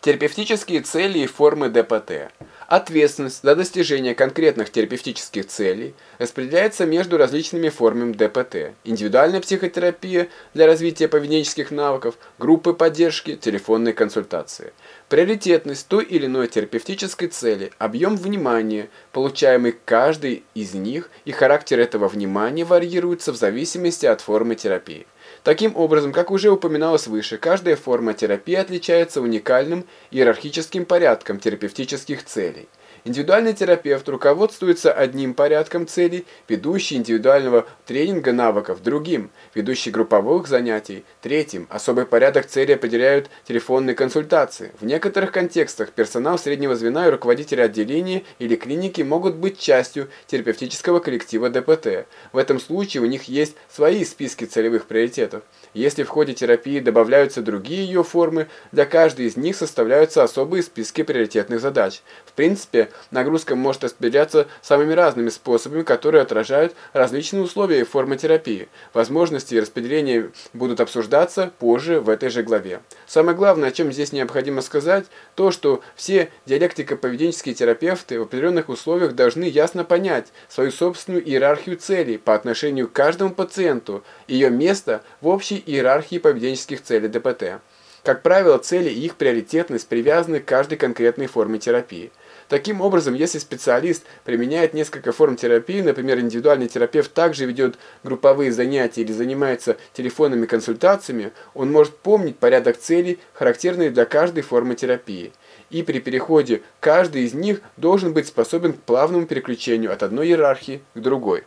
Терапевтические цели и формы ДПТ. Ответственность за достижение конкретных терапевтических целей распределяется между различными формами ДПТ. Индивидуальная психотерапия для развития поведенческих навыков, группы поддержки, телефонные консультации. Приоритетность той или иной терапевтической цели, объем внимания, получаемый каждой из них, и характер этого внимания варьируются в зависимости от формы терапии. Таким образом, как уже упоминалось выше, каждая форма терапии отличается уникальным иерархическим порядком терапевтических целей. Индивидуальный терапевт руководствуется одним порядком целей, ведущий индивидуального тренинга навыков другим, ведущий групповых занятий третьим. Особый порядок целей определяют телефонные консультации. В некоторых контекстах персонал среднего звена и руководители отделения или клиники могут быть частью терапевтического коллектива ДПТ. В этом случае у них есть свои списки целевых приоритетов. Если в ходе терапии добавляются другие ее формы, для каждой из них составляются особые списки приоритетных задач. В принципе, нагрузка может распределяться самыми разными способами, которые отражают различные условия и формы терапии. Возможности распределения будут обсуждаться позже в этой же главе. Самое главное, о чем здесь необходимо сказать, то, что все диалектико-поведенческие терапевты в определенных условиях должны ясно понять свою собственную иерархию целей по отношению к каждому пациенту, ее место в общей иерархии поведенческих целей ДПТ. Как правило, цели и их приоритетность привязаны к каждой конкретной форме терапии. Таким образом, если специалист применяет несколько форм терапии, например, индивидуальный терапевт также ведет групповые занятия или занимается телефонными консультациями, он может помнить порядок целей, характерные для каждой формы терапии. И при переходе каждый из них должен быть способен к плавному переключению от одной иерархии к другой.